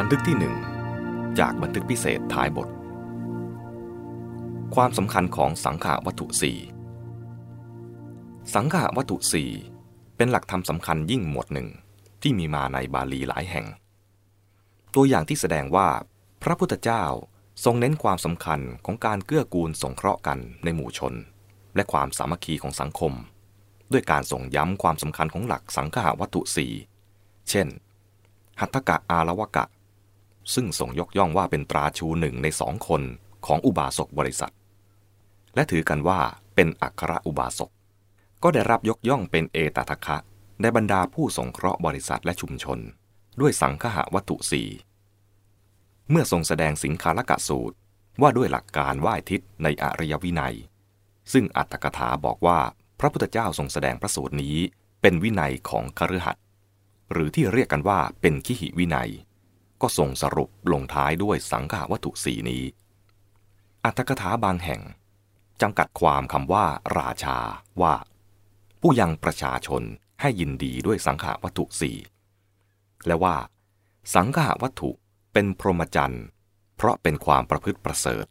บันทึกที่หนึ่งจากบันทึกพิเศษท้ายบท ความสำคัญของสังขาวัตถุสี่สังขาวัตถุสี่เป็นหลักธรรมสำคัญยิ่งหมวดหนึ่งที่มีมาในบาลีหลายแห่ง ตัวอย่างที่แสดงว่าพระพุทธเจ้าทรงเน้นความสำคัญของการเกื้อกูลสงเคราะห์กันในหมู่ชน และความสามัคคีของสังคม ด้วยการส่งย้ำความสำคัญของหลักสังขาวัตถุสี่เช่น หัตถกะอาลวกะ ซึ่งส่งยกย่องว่าเป็นตราชูหนึ่งในสองคนของอุบาสกบริษัท และถือกันว่าเป็นอัครอุบาสก ก็ได้รับยกย่องเป็นเอตทัคคะในบรรดาผู้สงเคราะห์บริษัทและชุมชน ด้วยสังคหวัตถุสี่เมื่อทรงแสดงสิงคาลกะสูตรว่าด้วยหลักการไหว้ทิศในอริยวินัย ซึ่งอัตถกถาบอกว่าพระพุทธเจ้าทรงแสดงพระสูตรนี้เป็นวินัยของคฤหัสถ์หรือที่เรียกกันว่าเป็นขิหิวินัย ก็ทรงสรุปลงท้ายด้วยสังฆวัตถุสีนี้ อัตถกถาบางแห่งจำกัดความคำว่าราชาว่า ผู้ยังประชาชนให้ยินดีด้วยสังฆวัตถุสี่และว่า สังฆวัตถุเป็นพรหมจรรย์เพราะเป็นความประพฤติประเสริฐ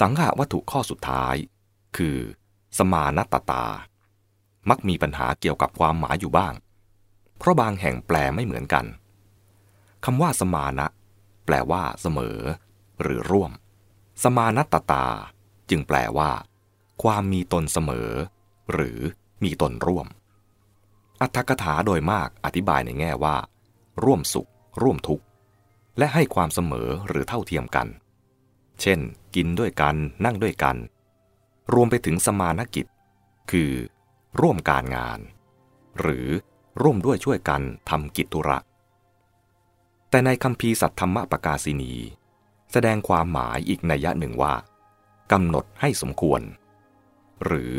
สังฆวัตถุข้อสุดท้าย คือ สมานตตา มักมีปัญหาเกี่ยวกับความหมายอยู่บ้าง เพราะบางแห่งแปลไม่เหมือนกัน คำว่าสมานะ แปลว่าเสมอ หรือร่วม สมานัตตา จึงแปลว่า ความมีตนเสมอ หรือมีตนร่วม อัตถกถาโดยมากอธิบายในแง่ว่า ร่วมสุข ร่วมทุกข์ และให้ความเสมอหรือเท่าเทียมกัน เช่น กินด้วยกันนั่งด้วยกัน รวมไปถึงสมานกิจ คือ ร่วมการงาน หรือร่วมด้วยช่วยกันทำกิจธุระ แต่ในคำพีสัตธรรมปกาศินี แสดงความหมายอีกนัยยะหนึ่งว่ากำหนดให้สมควร หรือ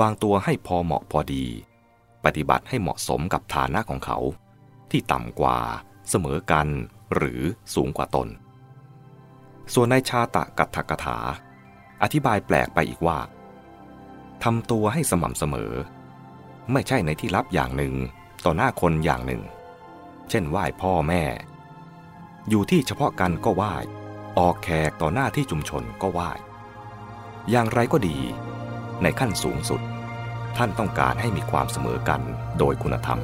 วางตัวให้พอเหมาะพอดี ปฏิบัติให้เหมาะสมกับฐานะของเขา ที่ต่ำกว่า เสมอกัน หรือสูงกว่าตน ส่วนในชาตะกัตถกถา อธิบายแปลกไปอีกว่าทำตัวให้สม่ำเสมอ ไม่ใช่ในที่ลับอย่างหนึ่ง ต่อหน้าคนอย่างหนึ่ง เช่นไหว้พ่อแม่ อยู่ที่เฉพาะกันก็ไหว้ออกแขกต่อหน้าที่ชุมชนก็ไหว้อย่างไรก็ดี ในขั้นสูงสุด ท่านต้องการให้มีความเสมอกันโดยคุณธรรม